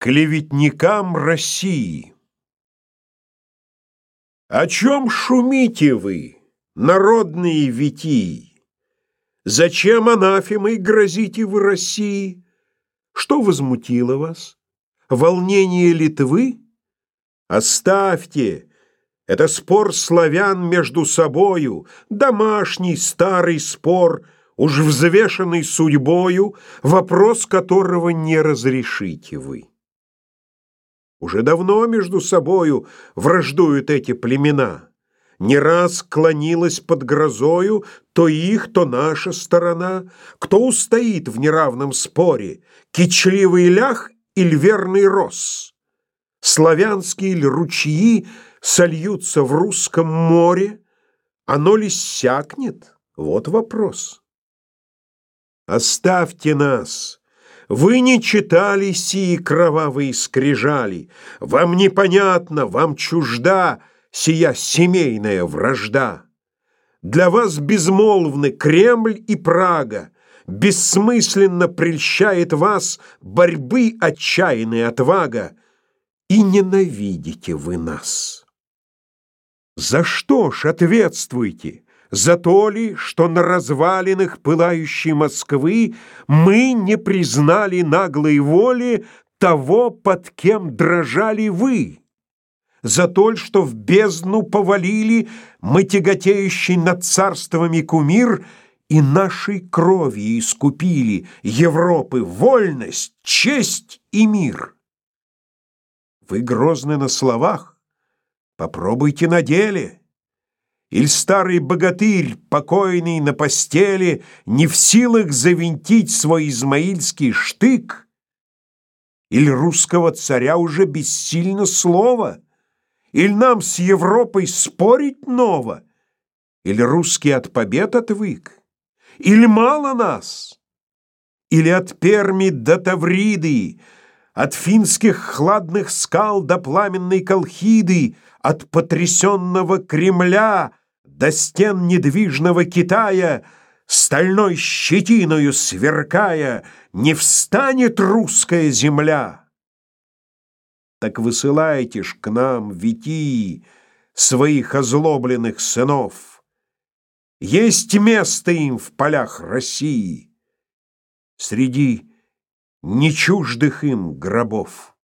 клеветникам России. О чем шумите вы, народные витии? Зачем анафемой грозите вы России? Что возмутило вас? Волнение Литвы? Оставьте, это спор славян между собою, домашний старый спор, уж взвешенный судьбою, вопрос которого не разрешите вы. Уже давно между собою враждуют эти племена. Не раз клонилась под грозою то их, то наша сторона. Кто устоит в неравном споре, кичливый лях или верный рос? Славянские ли ручьи сольются в русском море? Оно ли сякнет? Вот вопрос. Оставьте нас, вы не читали сии кровавые скрижали, Вам непонятно, вам чужда Сия семейная вражда. Для вас безмолвны Кремль и Прага, Бессмысленно прельщает вас Борьбы отчаянная отвага, И ненавидите вы нас. За что ж ответствуйте? За то ли, что на развалинах пылающей Москвы мы не признали наглой воли того, под кем дрожали вы? За то, что в бездну повалили мы тяготеющий над царствами кумир и нашей кровью искупили Европы вольность, честь и мир? Вы грозны на словах, попробуйте на деле — Иль старый богатырь, покойный на постели, Не в силах завинтить свой измаильский штык? Иль русского царя уже бессильно слово? Иль нам с Европой спорить ново? Или русский от побед отвык? Или мало нас? Или от Перми до Тавриды, От финских хладных скал до пламенной Колхиды, От потрясенного Кремля — до стен недвижного Китая, Стальной щетиною сверкая, Не встанет русская земля. Так высылайте ж к нам, Витии, Своих озлобленных сынов. Есть место им в полях России Среди нечуждых им гробов.